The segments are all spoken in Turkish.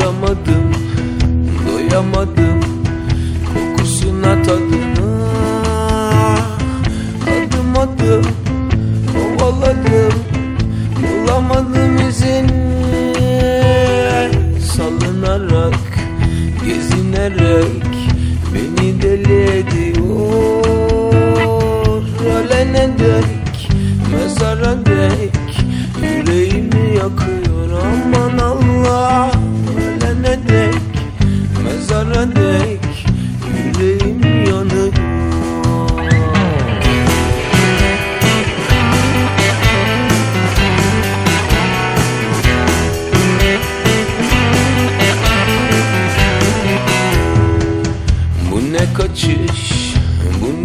Duramadım, doyamadım Kokusuna tadına Adım adım kovaladım Bulamadım izini Salınarak, gezinerek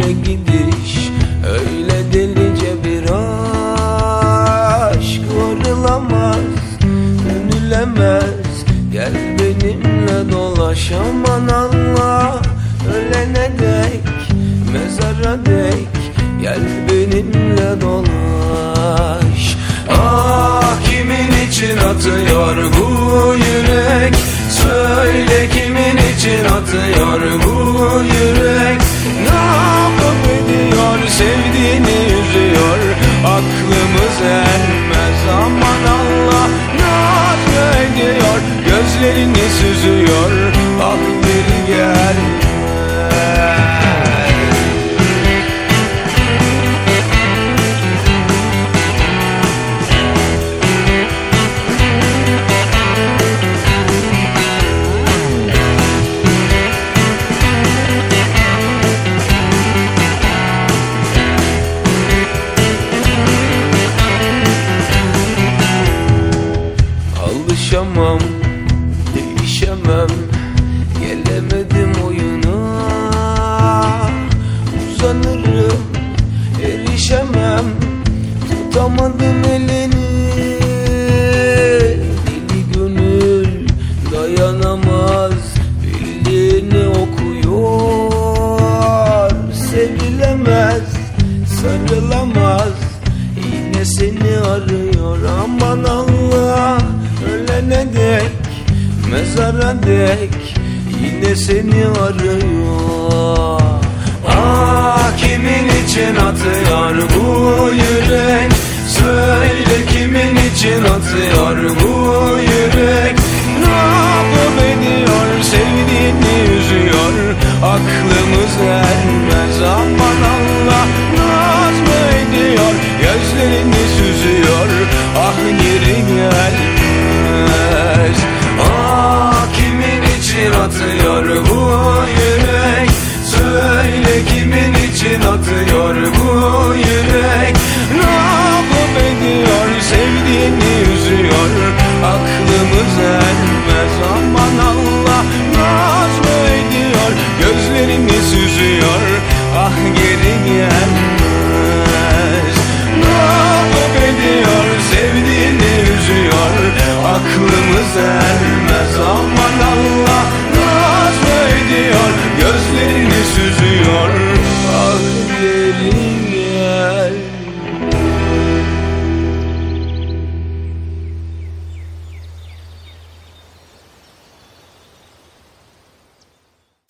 peşine gidiş Öyle delice bir aşk varılamaz Dönülemez. Gel benimle dolaş aman Allah Ölene dek mezara dek. Gel benimle sarılamaz Yine seni arıyor aman Allah. Ölene dek mezara dek Yine seni arıyor. Ah kimin için atıyor Bak yere gel